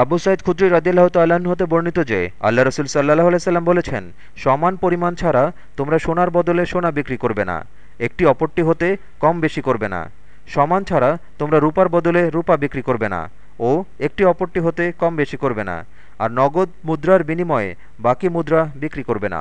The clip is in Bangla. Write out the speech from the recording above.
আবু সাইদ খুদ্রি রাদিল্লাহ তাল্লাহ্ন হতে বর্ণিত যে, আল্লাহ রসুল সাল্লাহ আলাইসাল্লাম বলেছেন, সমান পরিমাণ ছাড়া তোমরা সোনার বদলে সোনা বিক্রি করবে না, একটি অপরটি হতে কম বেশি করবে না। সমান ছাড়া তোমরা রূপার বদলে রূপা বিক্রি করবে না, ও একটি অপরটি হতে কম বেশি করবে না, আর নগদ মুদ্রার বিনিময়ে বাকি মুদ্রা বিক্রি করবে না।